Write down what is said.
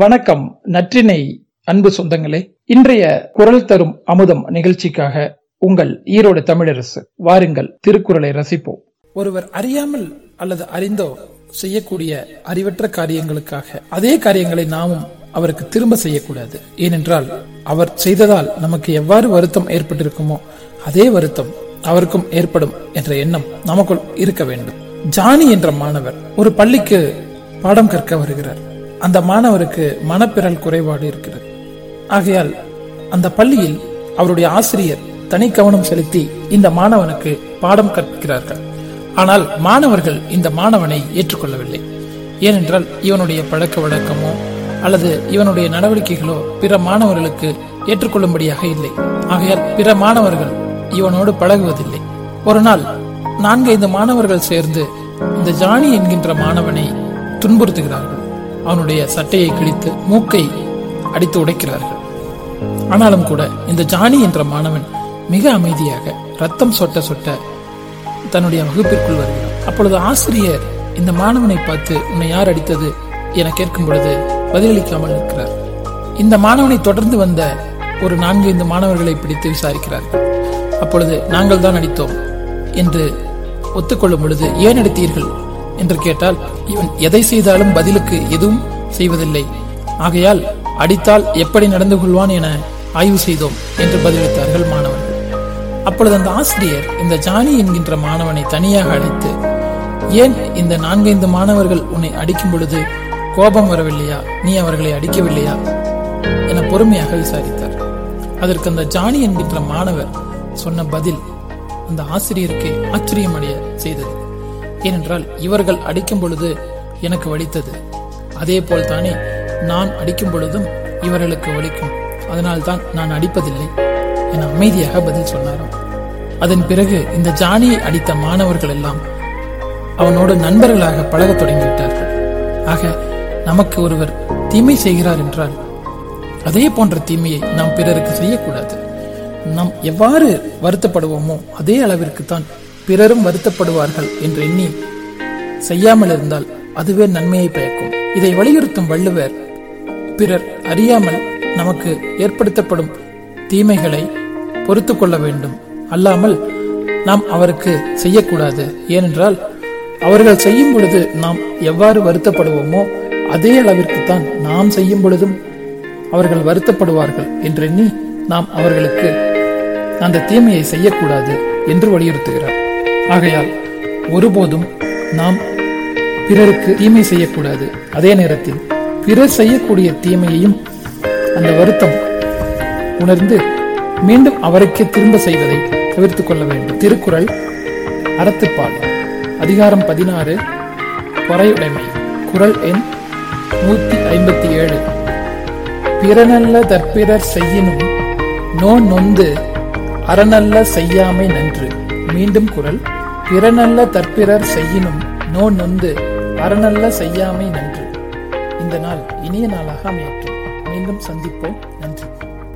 வணக்கம் நற்றினை அன்பு சொந்தங்களே. இன்றைய குரல் தரும் அமுதம் நிகழ்ச்சிக்காக உங்கள் ஈரோடு தமிழரசு வாருங்கள் திருக்குறளை ரசிப்போம். ஒருவர் அறியாமல் அல்லது அறிந்தோ செய்யக்கூடிய அறிவற்ற காரியங்களுக்காக அதே காரியங்களை நாமும் அவருக்கு திரும்ப செய்யக்கூடாது. ஏனென்றால் அவர் செய்ததால் நமக்கு எவ்வாறு வருத்தம் ஏற்பட்டிருக்குமோ அதே வருத்தம் அவருக்கும் ஏற்படும் என்ற எண்ணம் நமக்குள் இருக்க வேண்டும். ஜானி என்ற மாணவர் ஒரு பள்ளிக்கு பாடம் கற்க வருகிறார். அந்த மாணவருக்கு மனப்பிரல் குறைபாடு இருக்கிறது. ஆகையால் அந்த பள்ளியில் அவருடைய ஆசிரியர் தனி கவனம் செலுத்தி இந்த மாணவனுக்கு பாடம் கற்கிறார்கள். ஆனால் மாணவர்கள் இந்த மாணவனை ஏற்றுக்கொள்ளவில்லை. ஏனென்றால் இவனுடைய பழக்க வழக்கமோ அல்லது இவனுடைய நடவடிக்கைகளோ பிற மாணவர்களுக்கு ஏற்றுக்கொள்ளும்படியாக இல்லை. ஆகையால் பிற மாணவர்கள் இவனோடு பழகுவதில்லை. ஒரு நாள் நான்கைந்து மாணவர்கள் சேர்ந்து இந்த ஜானி என்கின்ற மாணவனை துன்புறுத்துகிறார்கள். அவனுடைய சட்டையை கிழித்து மூக்கை அடித்து உடைக்கிறார்கள். ஆனாலும் கூட இந்த ஜானி என்ற மாணவன் மிக அமைதியாக ரத்தம் சொட்ட சொட்ட தன்னுடைய வகுப்பிற்குள் வருகிறான். அப்பொழுது ஆசிரியர் இந்த மாணவனை பார்த்து உன்னை யார் அடித்தது? என கேட்கும் பொழுது பதிலளிக்காமல் இருக்கிறார் இந்த மாணவனை தொடர்ந்து வந்த ஒரு நான்கு ஐந்து மாணவர்களை பிடித்து விசாரிக்கிறார்கள். அப்பொழுது நாங்கள் தான் அடித்தோம் என்று ஒத்துக்கொள்ளும் பொழுது ஏன் அடித்தீர்கள்? என்று கேட்டால் இவன் எதை செய்தாலும் பதிலுக்கு எதுவும் செய்வதில்லை. ஆகையால் அடித்தால் எப்படி நடந்து கொள்வான் என ஆய்வு செய்தோம் என்று பதிலளித்தார்கள் மாணவர்கள். அப்பொழுது அந்த ஆசிரியர் இந்த ஜானி என்கின்ற மாணவனை தனியாக அழைத்து ஏன் இந்த நான்கைந்து மாணவர்கள் உன்னை அடிக்கும் பொழுது கோபம் வரவில்லையா? நீ அவர்களை அடிக்கவில்லையா? என பொறுமையாக விசாரித்தார். அதற்கு அந்த ஜானி என்கின்ற மாணவர் சொன்ன பதில் அந்த ஆசிரியருக்கு ஆச்சரியமடைய செய்தது. ஏனென்றால் இவர்கள் அடிக்கும் பொழுது எனக்கு வலித்தது. அதே போல் தானே நான் அடிக்கும் பொழுதும் இவர்களுக்கு வலிக்கும். அதனால்தான் நான் அடிப்பதில்லை என அமைதியாக பதில் சொன்னாராம். அதன் பிறகு இந்த ஜானியை அடித்த மாணவர்கள் எல்லாம் அவனோடு நண்பர்களாக பழகத் தொடங்கிவிட்டார்கள். ஆக நமக்கு ஒருவர் தீமை செய்கிறார் என்றால் அதே போன்ற தீமையை நாம் பிறருக்கு செய்யக்கூடாது. நாம் எவ்வாறு வருத்தப்படுவோமோ அதே அளவிற்கு தான் பிறரும் வருத்தப்படுவார்கள் என்று எண்ணி செய்யாமல் இருந்தால் அதுவே நன்மையை பயக்கும். இதை வலியுறுத்தும் வள்ளுவர் பிறர் அறியாமல் நமக்கு ஏற்படுத்தப்படும் தீமைகளை பொறுத்து கொள்ள வேண்டும். அல்லாமல் நாம் அவருக்கு செய்யக்கூடாது. ஏனென்றால் அவர்கள் செய்யும் பொழுது நாம் எவ்வாறு வருத்தப்படுவோமோ அதே அளவிற்கு தான் நாம் செய்யும் பொழுதும் அவர்கள் வருத்தப்படுவார்கள் என்றெண்ணி நாம் அவர்களுக்கு அந்த தீமையை செய்யக்கூடாது என்று வலியுறுத்துகிறார். ஆகையால் ஒருபோதும் நாம் பிறருக்கு தீமை செய்யக்கூடாது. அதே நேரத்தில் பிறர் செய்யக்கூடிய தீமையையும் அந்த வருத்தம் உணர்ந்து மீண்டும் அவருக்கே திரும்ப செய்வதை தவிர்த்துக் கொள்ள வேண்டும். திருக்குறள் அறத்துப்பால் அதிகாரம் பதினாறு பொறையுடைமை. குரல் எண் நூத்தி ஐம்பத்தி ஏழு. பிறநல்ல தற்பிறர் செய்யினும் நோ நொந்து அறநல்ல செய்யாமை நன்று. மீண்டும் குரல் பிறநல்ல தற்பிறர் செய்யினும் நோ நொந்து அறநல்ல செய்யாமை நன்று. இந்த நாள் இனிய நாளாக அமையற்றும் மீண்டும் சந்திப்போம்.